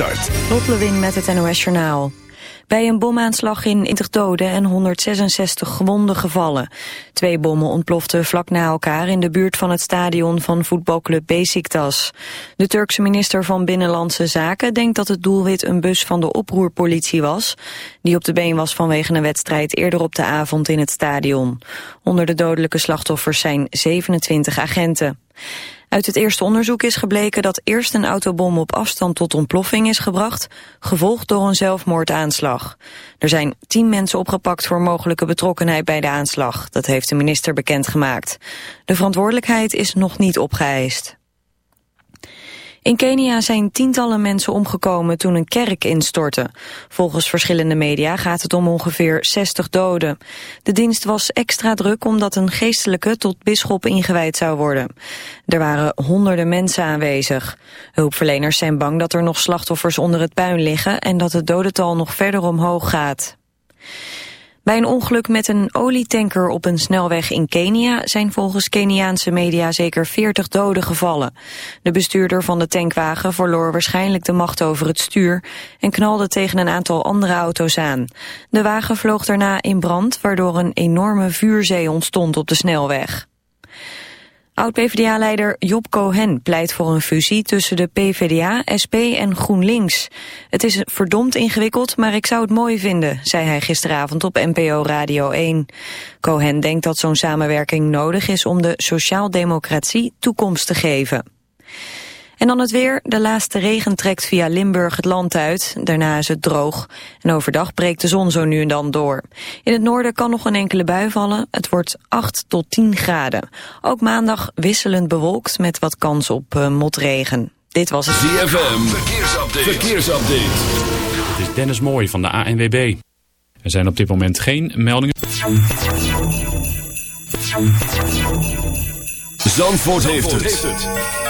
start. Met het NOS Journaal. Bij een bomaanslag in 20 doden en 166 gewonden gevallen. Twee bommen ontploften vlak na elkaar in de buurt van het stadion van voetbalclub Besiktas. De Turkse minister van Binnenlandse Zaken denkt dat het doelwit een bus van de oproerpolitie was, die op de been was vanwege een wedstrijd eerder op de avond in het stadion. Onder de dodelijke slachtoffers zijn 27 agenten. Uit het eerste onderzoek is gebleken dat eerst een autobom op afstand tot ontploffing is gebracht, gevolgd door een zelfmoordaanslag. Er zijn tien mensen opgepakt voor mogelijke betrokkenheid bij de aanslag. Dat heeft de minister bekendgemaakt. De verantwoordelijkheid is nog niet opgeëist. In Kenia zijn tientallen mensen omgekomen toen een kerk instortte. Volgens verschillende media gaat het om ongeveer 60 doden. De dienst was extra druk omdat een geestelijke tot bisschop ingewijd zou worden. Er waren honderden mensen aanwezig. Hulpverleners zijn bang dat er nog slachtoffers onder het puin liggen en dat het dodental nog verder omhoog gaat. Bij een ongeluk met een olietanker op een snelweg in Kenia zijn volgens Keniaanse media zeker 40 doden gevallen. De bestuurder van de tankwagen verloor waarschijnlijk de macht over het stuur en knalde tegen een aantal andere auto's aan. De wagen vloog daarna in brand waardoor een enorme vuurzee ontstond op de snelweg. Oud-PVDA-leider Job Cohen pleit voor een fusie tussen de PVDA, SP en GroenLinks. Het is verdomd ingewikkeld, maar ik zou het mooi vinden, zei hij gisteravond op NPO Radio 1. Cohen denkt dat zo'n samenwerking nodig is om de sociaaldemocratie toekomst te geven. En dan het weer. De laatste regen trekt via Limburg het land uit. Daarna is het droog. En overdag breekt de zon zo nu en dan door. In het noorden kan nog een enkele bui vallen. Het wordt 8 tot 10 graden. Ook maandag wisselend bewolkt met wat kans op uh, motregen. Dit was het ZFM. Verkeersupdate. Verkeersupdate. Dit is Dennis Mooij van de ANWB. Er zijn op dit moment geen meldingen. Zandvoort, heeft, het.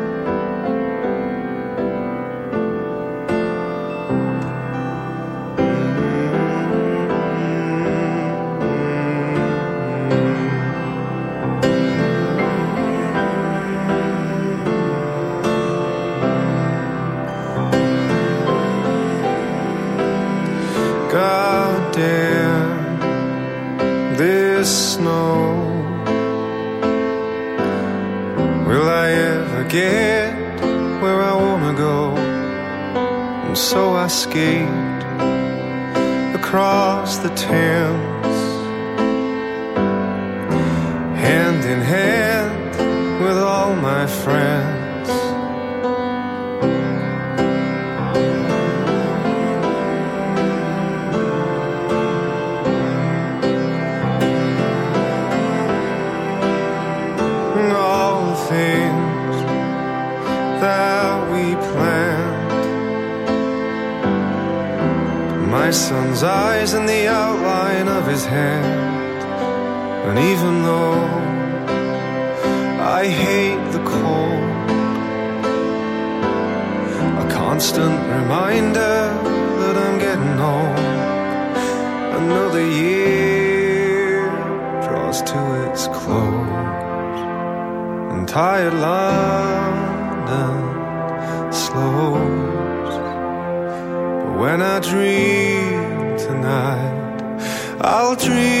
Another year draws to its close and tired London slows. But when I dream tonight, I'll dream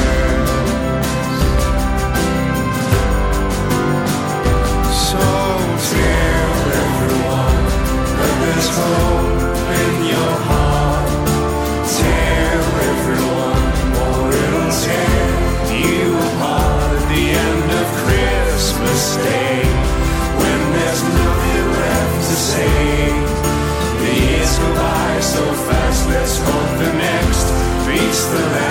the land.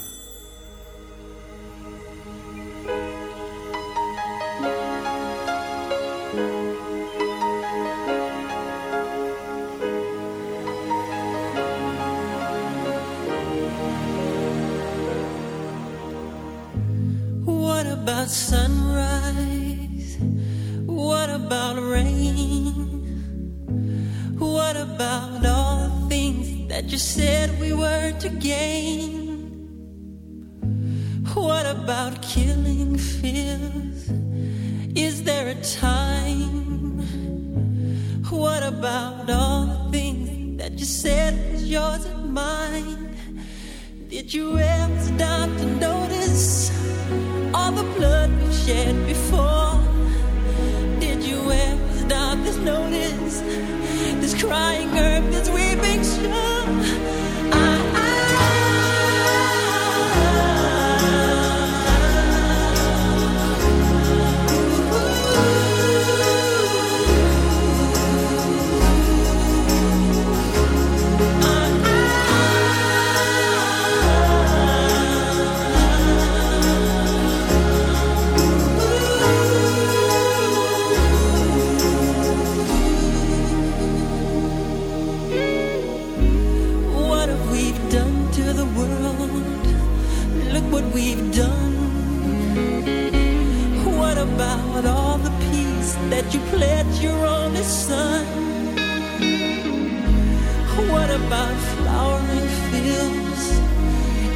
About flowering fields?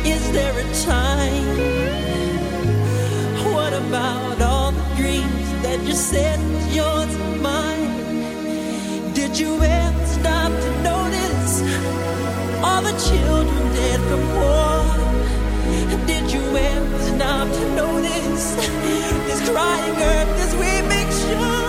Is there a time? What about all the dreams that you said yours and mine? Did you ever stop to notice all the children dead from war? Did you ever stop to notice this crying earth, this weeping shore?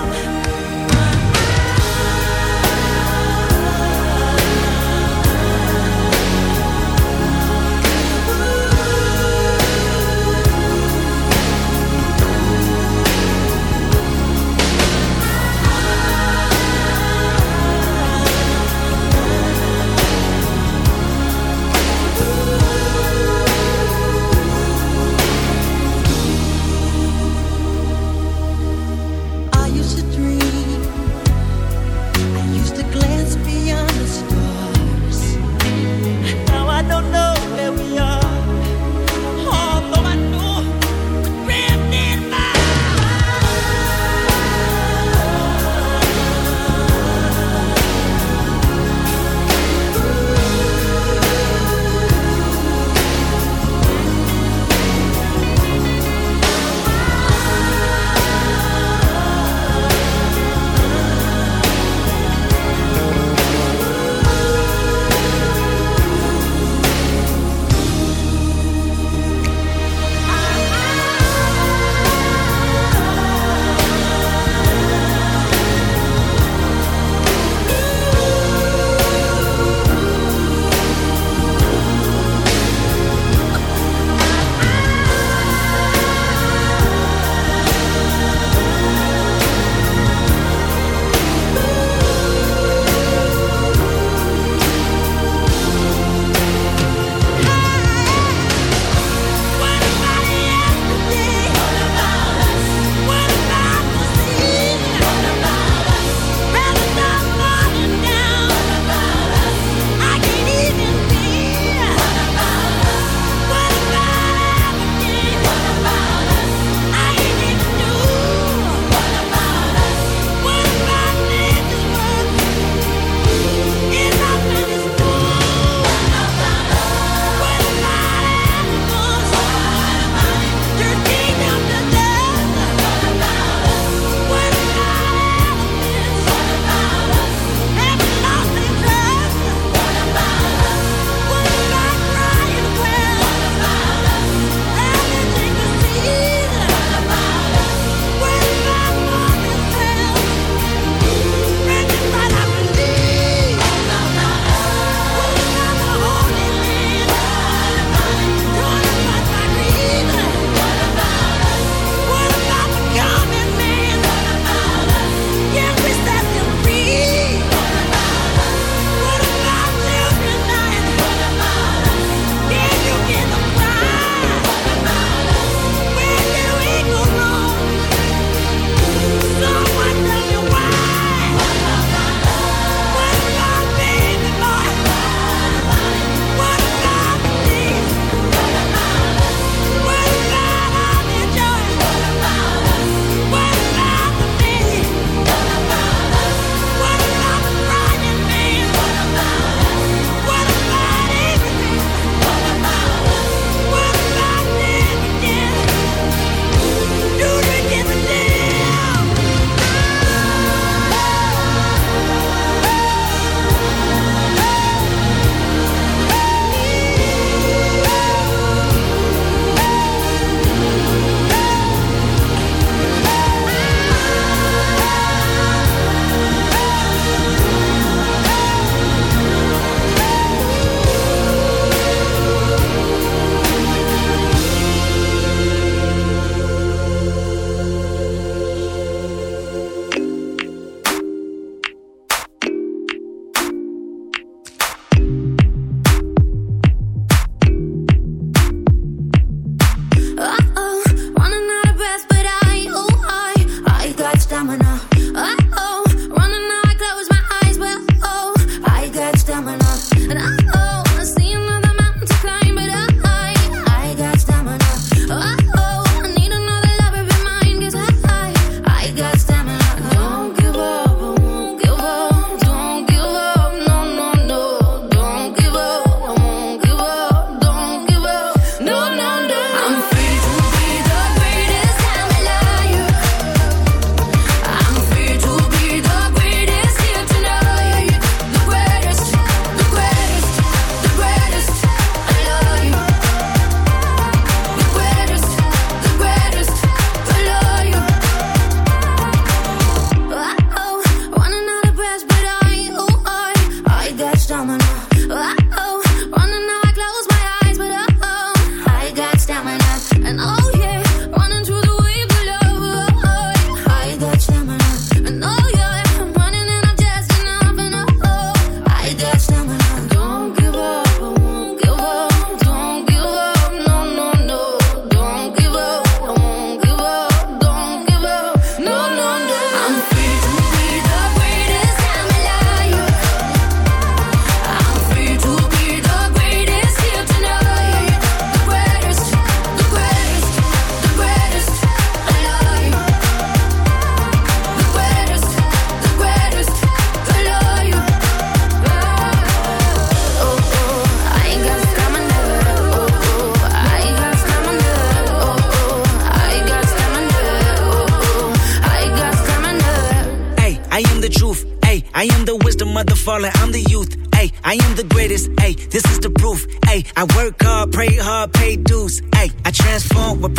oh yeah.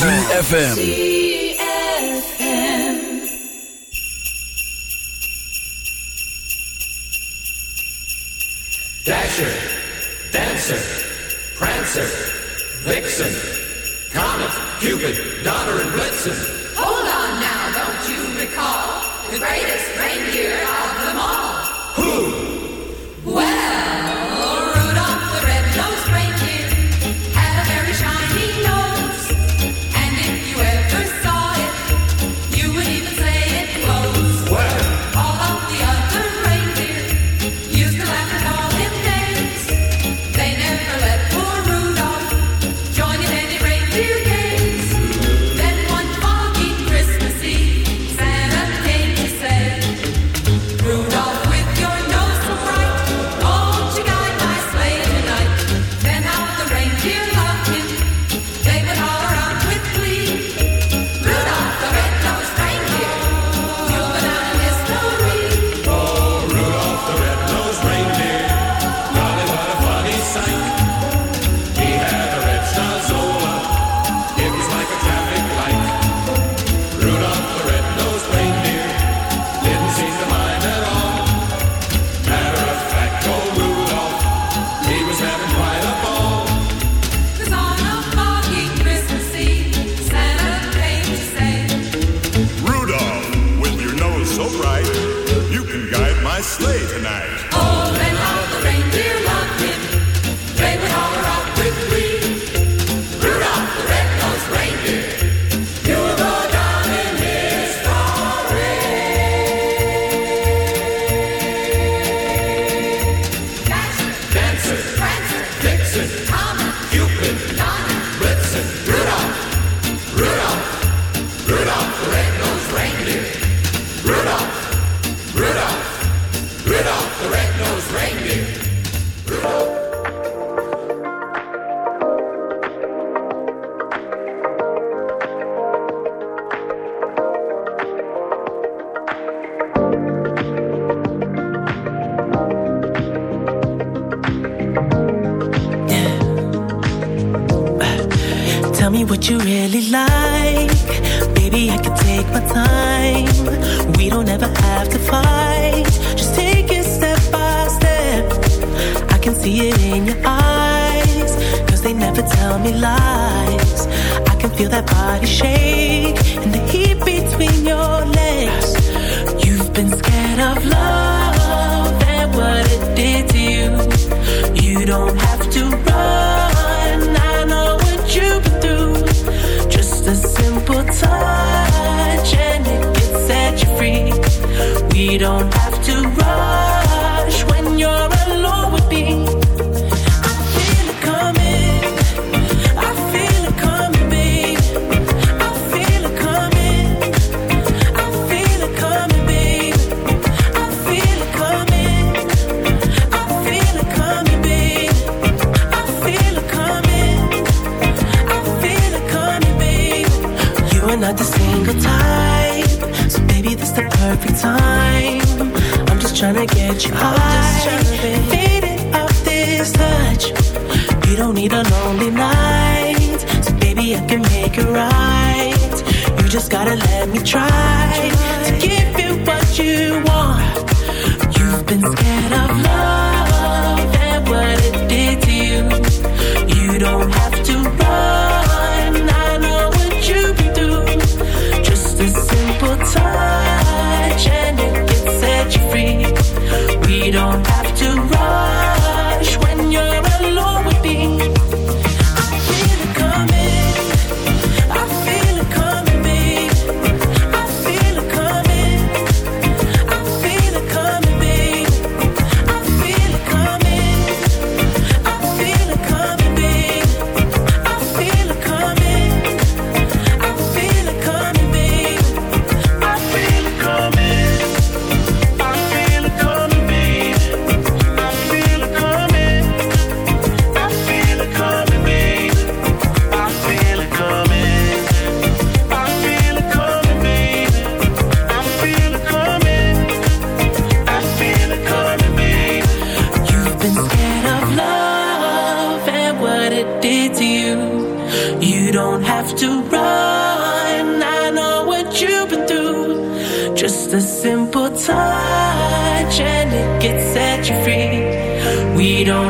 ZFM. much. You don't need a lonely night, so baby I can make it right. You just gotta let me try to give you what you want. You've been scared of love don't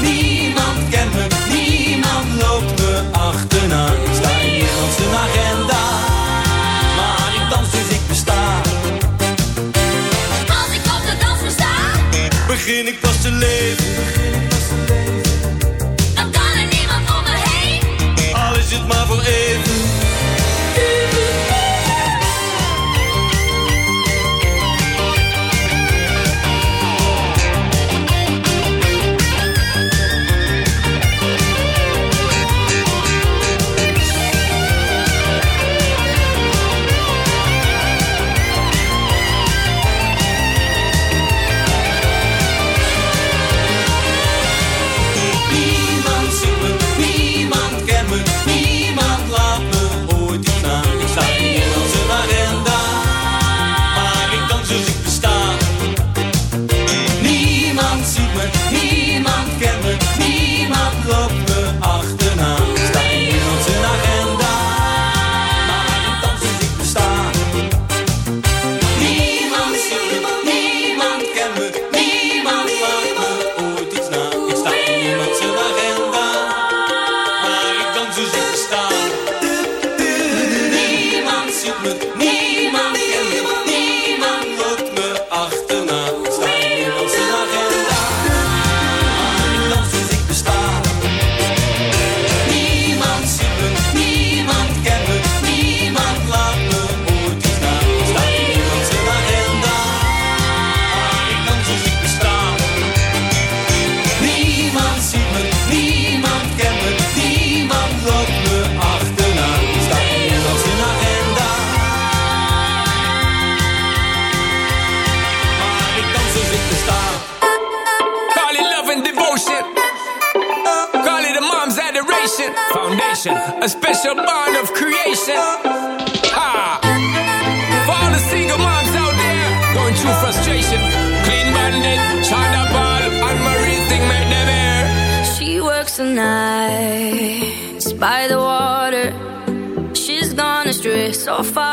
niemand kent me, niemand loopt me achterna. Ik sta in niemand zijn agenda, maar ik dans dus ik besta. Als ik op de dans versta, begin ik pas te leven. Dan kan er niemand om me heen, al is het maar voor even.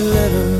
eleven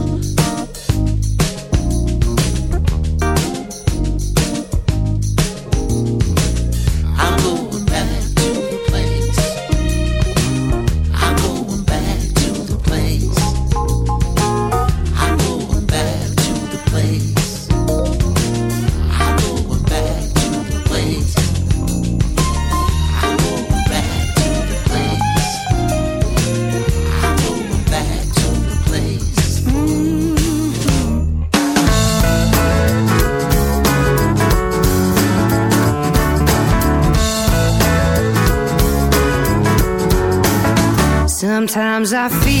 Sometimes I feel